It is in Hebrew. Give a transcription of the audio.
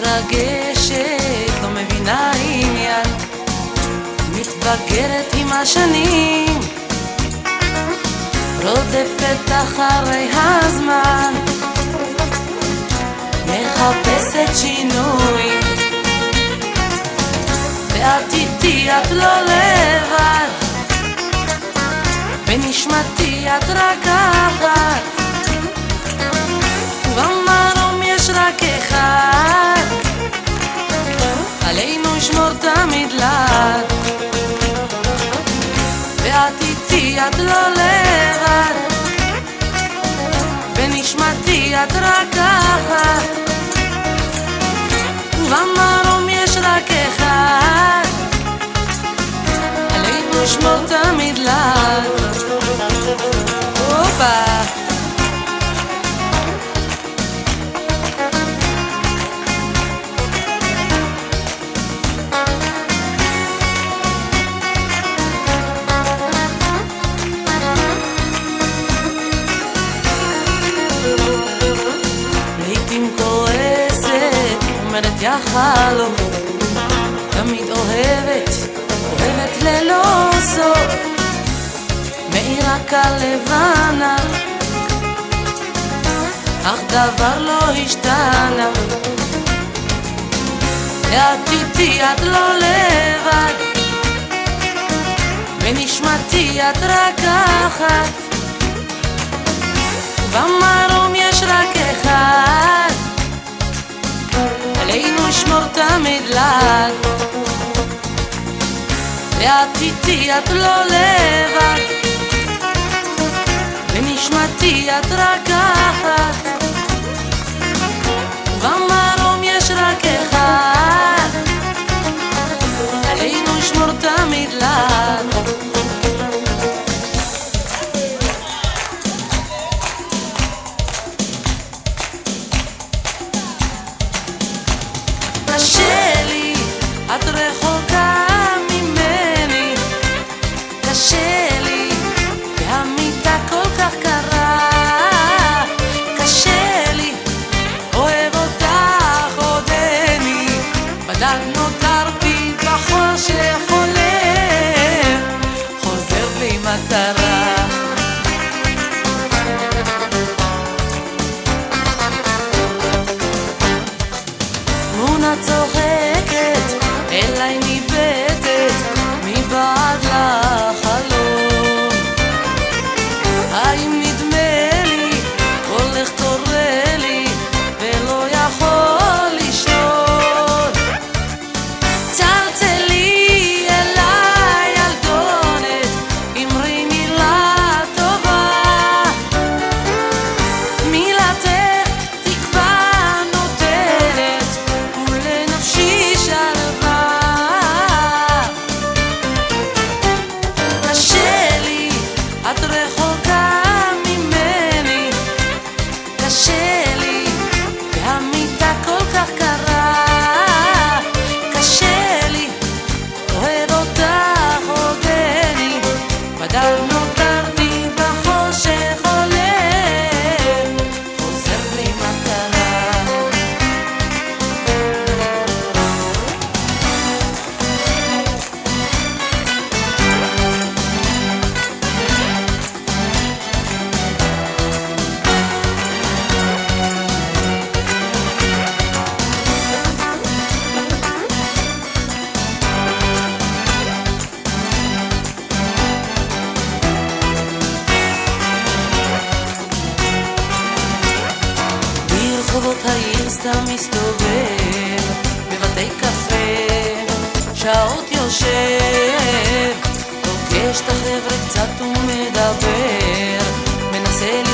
מתרגשת, לא מבינה עניין, מתבגרת עם השנים, רודפת אחרי הזמן, מחפשת שינוי, ואת איתי את לא לבד, בנשמתי את רק אחת, עלינו לשמור תמיד לעד, ואת איתי את לא לבד, בנשמתי את רק אחת, ובמרום יש רק אחד, עלינו לשמור תמיד אומרת יא חלום, תמיד אוהבת, אוהבת ללא סוף. מאירה כלבנה אך דבר לא השתנה. ואת איתי את לא לבד. בנשמתי את רק אחת. במרום ואת איתי את לא לבד. בנשמתי את רק אחת. ובמרום יש רק אחד. עלינו לשמור תמיד לעד שעות יושב, פוגש את החבר'ה קצת ומדבר, מנסה לברוח